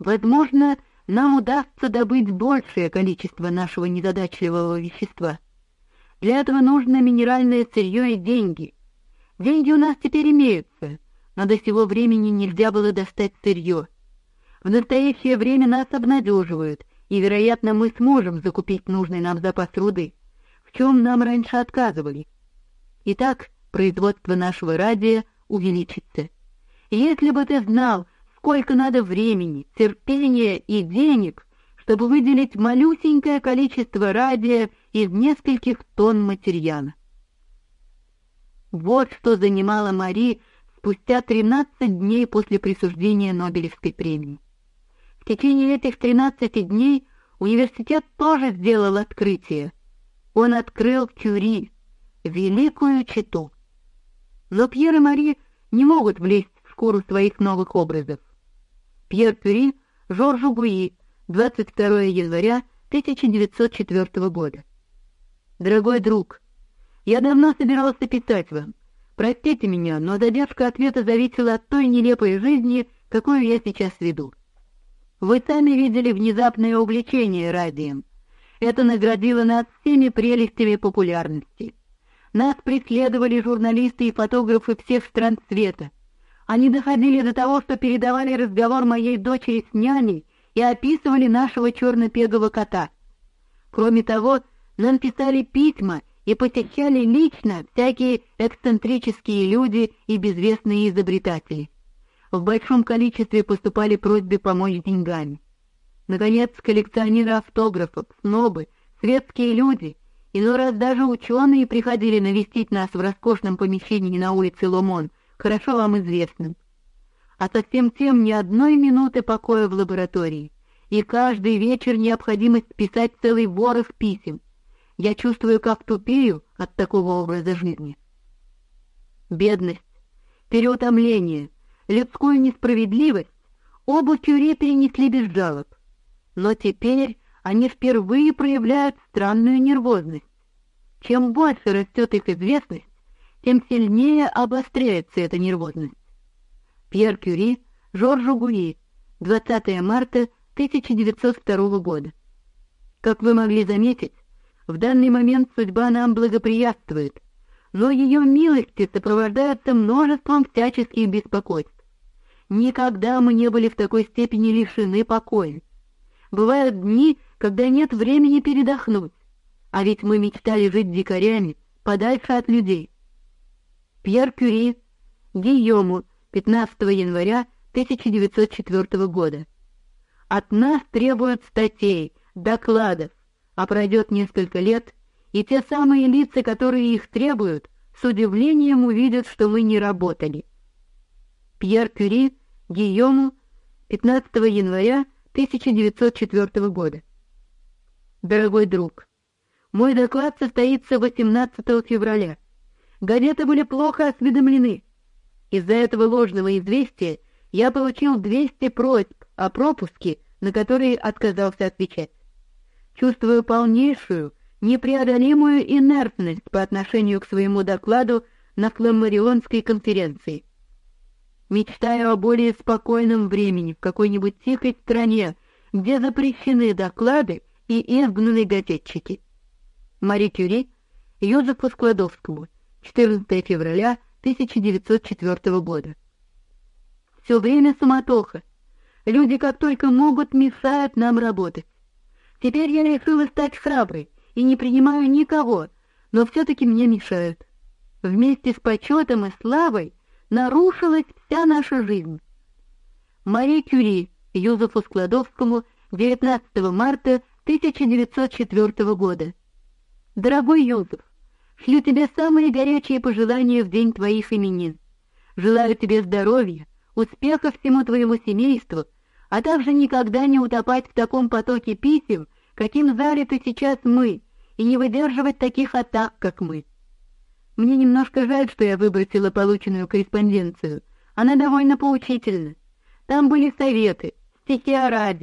Возможно, нам удастся добыть большее количество нашего незадачливого вещества. Для этого нужно минеральное сырье и деньги. Деньги у нас теперь имеются, но до сего времени нельзя было достать сырье. В настоящее время нас обнадеживают, и, вероятно, мы сможем закупить нужный нам запас руды, в чем нам раньше отказывали. Итак, производство нашего радия увеличится. Если бы ты знал, сколько надо времени, терпения и денег, чтобы выделить малюсенькое количество радия из нескольких тонн материала. Вот что занимало Мари спустя 13 дней после присуждения Нобелевской премии. В течение этих 13 дней университет тоже сделал открытие. Он открыл Кюри, великую читу. Но Пьер и Мари не могут влезть в шкуру своих новых образов. Пьер Кюри, Жоржу Гуи, 22 января 1904 года. Дорогой друг, я давно собирался писать вам. Простите меня, но задержка ответа зависела от той нелепой жизни, какую я сейчас веду. Вы сами видели внезапное увлечение радием. Это наградило нас всеми прелестями популярности. Нас преследовали журналисты и фотографы всех стран света. Они доходили до того, что передавали разговор моей дочери с няней и описывали нашего черно-пегого кота. Кроме того, нам писали письма и посещали лично всякие эксцентрические люди и безвестные изобретатели в большом количестве поступали просьбы помочь деньгами. Наконец, коллекционеры автографов, снобы, светские люди, иной раз даже ученые приходили навестить нас в роскошном помещении на улице Ломон, хорошо вам известном. А совсем тем ни одной минуты покоя в лаборатории, и каждый вечер необходимость писать целый ворох писем. Я чувствую, как тупею от такого образа жизни. Бедность, переутомление — людскую несправедливость оба Кюри перенесли без жалоб. Но теперь они впервые проявляют странную нервозность. Чем больше растет их известность, тем сильнее обостряется эта нервозность. Пьер Кюри, Жоржу Гуи, 20 марта 1902 года. Как вы могли заметить, в данный момент судьба нам благоприятствует, но ее милости сопровождаются множеством всяческих беспокойств. Никогда мы не были в такой степени лишены покоя. Бывают дни, когда нет времени передохнуть, а ведь мы мечтали жить дикарями, подальше от людей. Пьер Кюри, Гийому, 15 января 1904 года. От нас требуют статей, докладов, а пройдет несколько лет, и те самые лица, которые их требуют, с удивлением увидят, что мы не работали. Пьер Кюри Гийому 15 января 1904 года. Дорогой друг, мой доклад состоится 18 февраля. Газеты были плохо осведомлены. Из-за этого ложного известия я получил 200 просьб о пропуске, на которые отказался отвечать. Чувствую полнейшую, непреодолимую инертность по отношению к своему докладу на Фламарионской конференции. Мечтаю о более спокойном времени в какой-нибудь тихой стране, где запрещены доклады и изгнаны газетчики. Мари Кюри, Йозефу Складовскому, 14 февраля 1904 года. Все время суматоха. Люди, как только могут, мешают нам работать. Теперь я решила стать храброй и не принимаю никого, но все-таки мне мешают. Вместе с почетом и славой нарушилась вся наша жизнь. Мари Кюри, Юзефу Складовскому, 19 марта 1904 года. Дорогой Юзеф, шлю тебе самые горячие пожелания в день твоих именин. Желаю тебе здоровья, успеха всему твоему семейству, а также никогда не утопать в таком потоке писем, каким залиты сейчас мы, и не выдерживать таких атак, как мы. Мне немножко жаль, что я выбросила полученную корреспонденцию. Она довольно поучительна. Там были советы, стихи о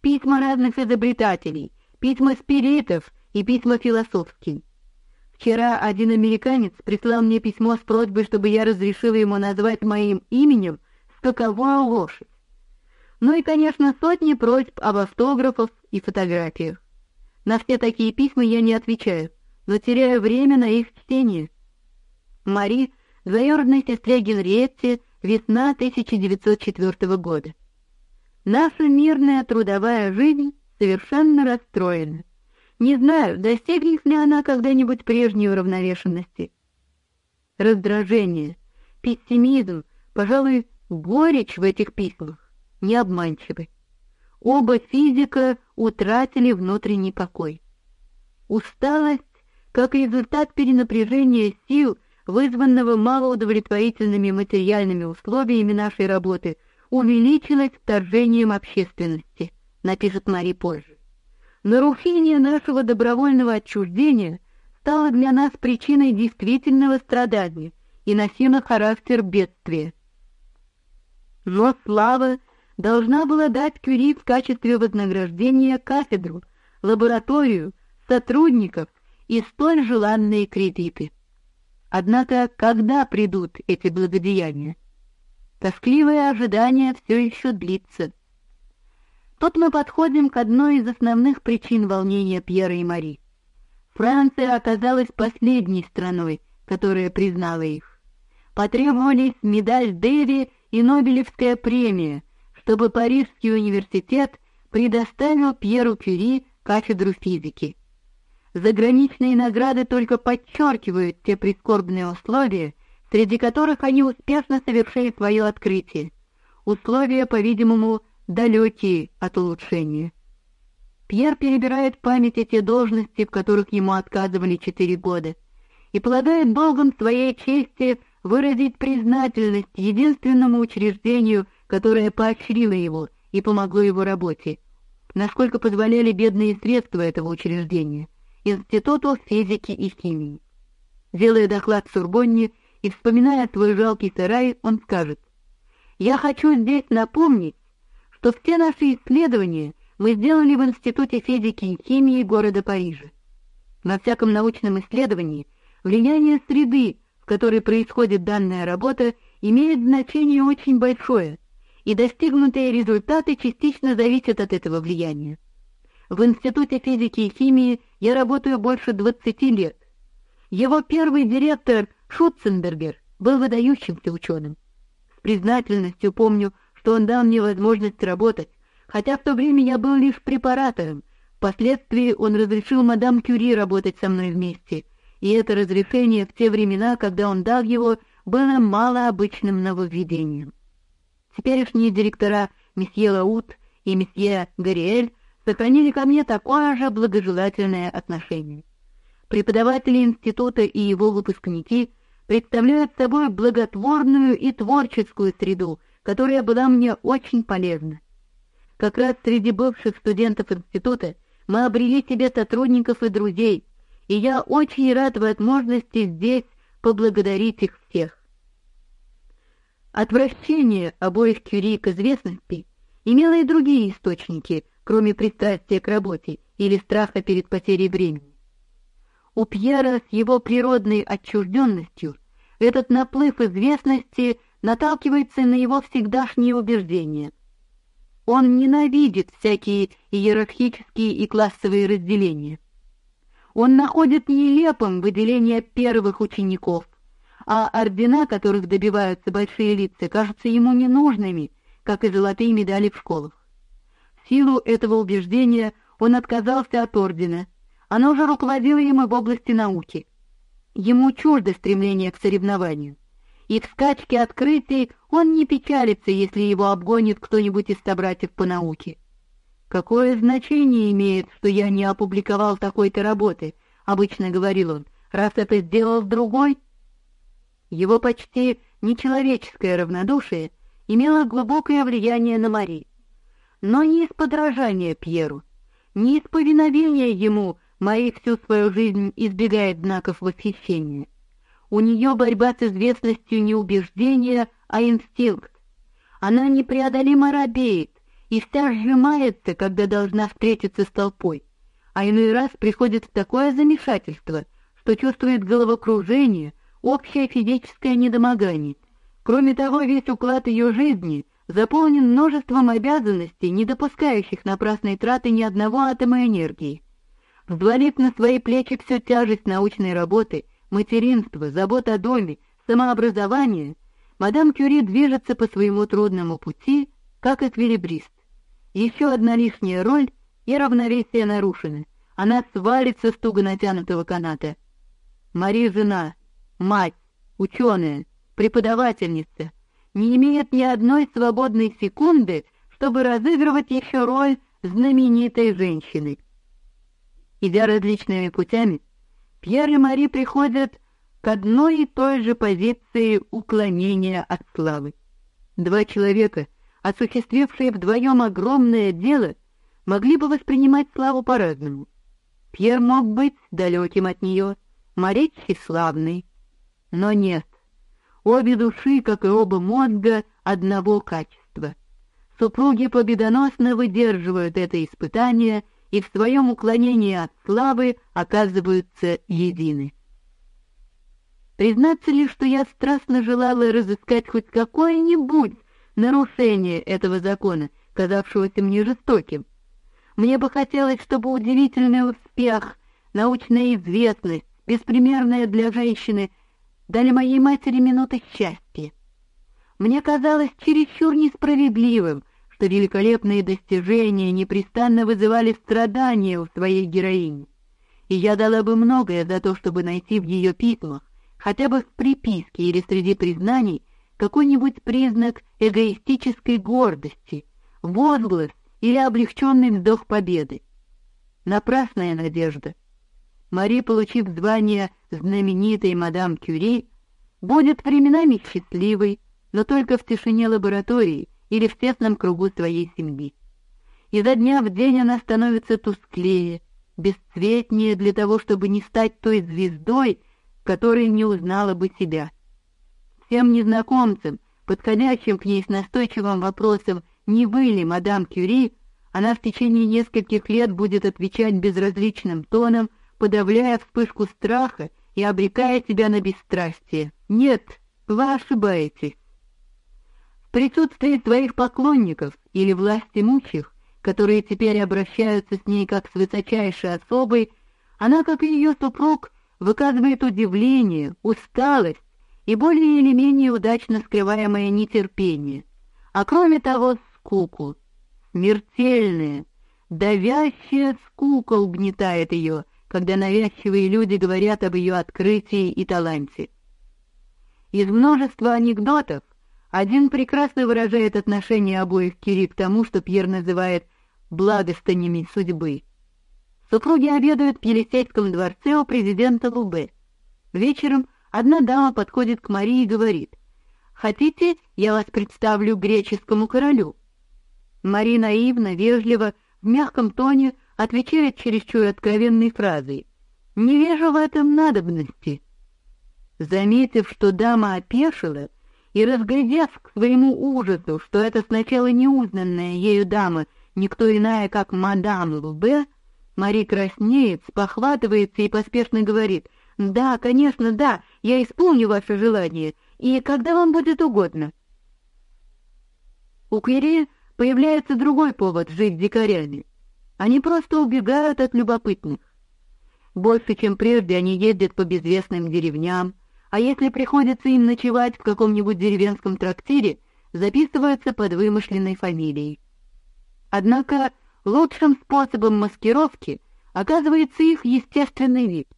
письма разных изобретателей, письма спиритов и письма философские. Вчера один американец прислал мне письмо с просьбой, чтобы я разрешила ему назвать моим именем скаковую лошадь. Ну и, конечно, сотни просьб об автографах и фотографиях. На все такие письма я не отвечаю, но теряю время на их чтение. Мари, двоюродной сестре Генриетте, весна 1904 года. Наша мирная трудовая жизнь совершенно расстроена. Не знаю, достигнет ли она когда-нибудь прежней уравновешенности. Раздражение, пессимизм, пожалуй, горечь в этих письмах не обманчивы. Оба физика утратили внутренний покой. Усталость, как результат перенапряжения сил, вызванного малоудовлетворительными материальными условиями нашей работы, увеличилась вторжением общественности, напишет Мари позже. Нарушение нашего добровольного отчуждения стало для нас причиной действительного страдания и носило характер бедствия. Но слава должна была дать Кюри в качестве вознаграждения кафедру, лабораторию, сотрудников и столь желанные кредиты. Однако, когда придут эти благодеяния? Тоскливое ожидание все еще длится. Тут мы подходим к одной из основных причин волнения Пьера и Мари. Франция оказалась последней страной, которая признала их. Потребовались медаль Дэви и Нобелевская премия, чтобы Парижский университет предоставил Пьеру Кюри кафедру физики. Заграничные награды только подчеркивают те прискорбные условия, среди которых они успешно совершили свое открытие. Условия, по-видимому, далекие от улучшения. Пьер перебирает в памяти те должности, в которых ему отказывали четыре года, и полагает долгом своей чести выразить признательность единственному учреждению, которое поощрило его и помогло его работе, насколько позволяли бедные средства этого учреждения, Институту физики и химии. Делая доклад в Сурбонне и вспоминая свой жалкий сарай, он скажет, «Я хочу здесь напомнить, что все наши исследования мы сделали в Институте физики и химии города Парижа. На всяком научном исследовании влияние среды, в которой происходит данная работа, имеет значение очень большое, и достигнутые результаты частично зависят от этого влияния. В Институте физики и химии я работаю больше 20 лет. Его первый директор Шутценбергер был выдающимся ученым. С признательностью помню, что он дал мне возможность работать, хотя в то время я был лишь препаратором. Впоследствии он разрешил мадам Кюри работать со мной вместе, и это разрешение в те времена, когда он дал его, было малообычным нововведением. Теперешние директора месье Лаут и месье Гариэль сохранили ко мне такое же благожелательное отношение. Преподаватели института и его выпускники представляют собой благотворную и творческую среду, которая была мне очень полезна. Как раз среди бывших студентов института мы обрели себе сотрудников и друзей, и я очень рад возможности здесь поблагодарить их всех. Отвращение обоих Кюри к известности имело и другие источники, кроме пристрастия к работе или страха перед потерей времени. У Пьера с его природной отчужденностью этот наплыв известности наталкивается на его всегдашние убеждения. Он ненавидит всякие иерархические и классовые разделения. Он находит нелепым выделение первых учеников, а ордена, которых добиваются большие лица, кажутся ему ненужными, как и золотые медали в школах. В силу этого убеждения он отказался от ордена. Оно уже руководило им в области науки. Ему чуждо стремление к соревнованию и в скачке открытий он не печалится, если его обгонит кто-нибудь из собратьев по науке. Какое значение имеет, что я не опубликовал такой-то работы, обычно говорил он, раз это сделал другой? Его почти нечеловеческое равнодушие имело глубокое влияние на Мари. Но не из подражания Пьеру, не из повиновения ему Мари всю свою жизнь избегает знаков восхищения. У нее борьба с известностью не убеждение, а инстинкт. Она непреодолимо робеет и вся сжимается, когда должна встретиться с толпой, а иной раз приходит такое замешательство, что чувствует головокружение, общее физическое недомогание. Кроме того, весь уклад ее жизни заполнен множеством обязанностей, не допускающих напрасной траты ни одного атома энергии. Взвалив на свои плечи всю тяжесть научной работы, материнства, забот о доме, самообразования, мадам Кюри движется по своему трудному пути, как эквилибрист. Еще одна лишняя роль, и равновесие нарушено. Она свалится с туго натянутого каната. Мари жена, мать, ученая, преподавательница, не имеет ни одной свободной секунды, чтобы разыгрывать еще роль знаменитой женщины. Идя различными путями, Пьер и Мари приходят к одной и той же позиции уклонения от славы. Два человека, осуществившие вдвоем огромное дело, могли бы воспринимать славу по-разному. Пьер мог быть далеким от нее, Мари тщеславный. Но нет, обе души, как и оба мозга, одного качества. Супруги победоносно выдерживают это испытание и в своем уклонении от славы оказываются едины. Признаться ли, что я страстно желала разыскать хоть какое-нибудь нарушение этого закона, казавшегося мне жестоким. Мне бы хотелось, чтобы удивительный успех, научная известность, беспримерная для женщины, дали моей матери минуты счастья. Мне казалось чересчур несправедливым, что великолепные достижения непрестанно вызывали страдания у своей героини. И я дала бы многое за то, чтобы найти в ее письмах, хотя бы в приписке или среди признаний, какой-нибудь признак эгоистической гордости, возглас или облегченный вздох победы. Напрасная надежда. Мари, получив звание знаменитой мадам Кюри, будет временами счастливой, но только в тишине лаборатории, или в тесном кругу своей семьи. Изо дня в день она становится тусклее, бесцветнее для того, чтобы не стать той звездой, которой не узнала бы себя. Всем незнакомцам, подходящим к ней с настойчивым вопросом «Не вы ли, мадам Кюри?», она в течение нескольких лет будет отвечать безразличным тоном, подавляя вспышку страха и обрекая себя на бесстрастие. «Нет, вы ошибаетесь присутствии своих поклонников или власть имущих, которые теперь обращаются с ней как с высочайшей особой, она, как и ее супруг, выказывает удивление, усталость и более или менее удачно скрываемое нетерпение, а кроме того скуку, смертельная, давящая скука угнетает ее, когда навязчивые люди говорят об ее открытии и таланте. Из множества анекдотов один прекрасно выражает отношение обоих Кири к тому, что Пьер называет благостанями судьбы. Супруги обедают в Елисейском дворце у президента Лубе. Вечером одна дама подходит к Марии и говорит: "Хотите, я вас представлю греческому королю?" Мария наивно, вежливо, в мягком тоне отвечает чересчур откровенной фразой: "Не вижу в этом надобности". Заметив, что дама опешила, и разглядев к своему ужасу, что это сначала неузнанная ею дама, никто иная, как мадам Лубе, Мари краснеет, спохватывается и поспешно говорит: "Да, конечно, да, я исполню ваше желание, и когда вам будет угодно". У Кири появляется другой повод жить дикарями. Они просто убегают от любопытных. Больше, чем прежде, они ездят по безвестным деревням, а если приходится им ночевать в каком-нибудь деревенском трактире, записываются под вымышленной фамилией. Однако лучшим способом маскировки оказывается их естественный вид.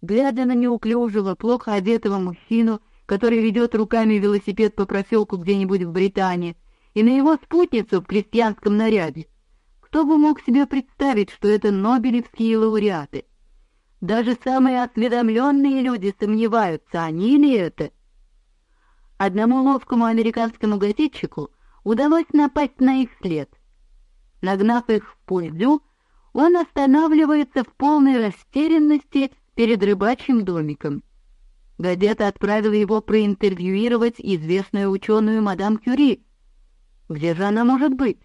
Глядя на неуклюжего, плохо одетого мужчину, который ведет руками велосипед по проселку где-нибудь в Британии, и на его спутницу в крестьянском наряде, кто бы мог себе представить, что это нобелевские лауреаты? Даже самые осведомленные люди сомневаются, они ли это. Одному ловкому американскому газетчику удалось напасть на их след. Нагнав их в пользу, он останавливается в полной растерянности перед рыбачьим домиком. Газета отправила его проинтервьюировать известную ученую мадам Кюри. Где же она может быть?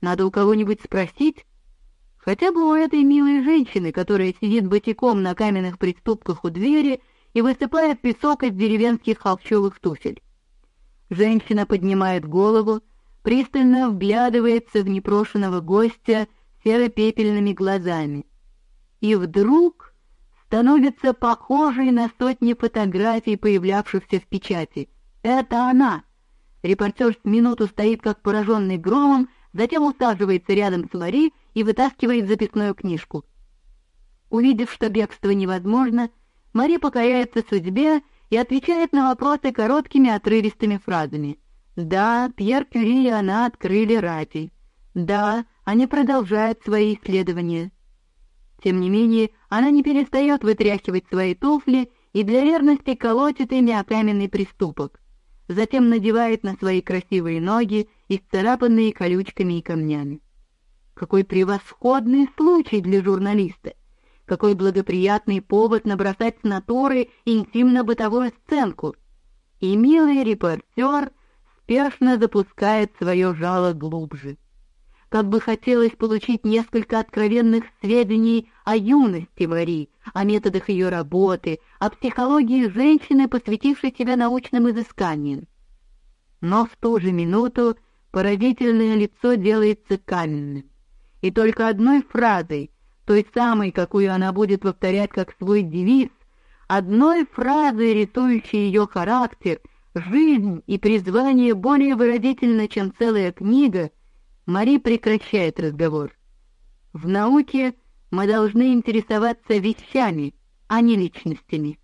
Надо у кого-нибудь спросить. Хотя бы у этой милой женщины, которая сидит босиком на каменных приступках у двери и высыпает песок из деревенских холщовых туфель. Женщина поднимает голову, пристально вглядывается в непрошенного гостя серо-пепельными глазами. И вдруг становится похожей на сотни фотографий, появлявшихся в печати. Это она. Репортер с минуту стоит как пораженный громом, затем усаживается рядом с Мари и вытаскивает записную книжку. Увидев, что бегство невозможно, Мари покоряется судьбе и отвечает на вопросы короткими отрывистыми фразами. Да, Пьер Кюри и она открыли радий. Да, они продолжают свои исследования. Тем не менее, она не перестает вытряхивать свои туфли и для верности колотит ими о каменный приступок. Затем надевает на свои красивые ноги, исцарапанные колючками и камнями. Какой превосходный случай для журналиста! Какой благоприятный повод набросать с натуры интимно-бытовую сценку! И милый репортер спешно запускает свое жало глубже. Как бы хотелось получить несколько откровенных сведений о юности Мари, о методах ее работы, о психологии женщины, посвятившей себя научным изысканиям. Но в ту же минуту поразительное лицо делается каменным, и только одной фразой, той самой, какую она будет повторять как свой девиз, одной фразой, рисующей ее характер — жизнь и призвание более выразительно, чем целая книга, Мари прекращает разговор. В науке мы должны интересоваться вещами, а не личностями.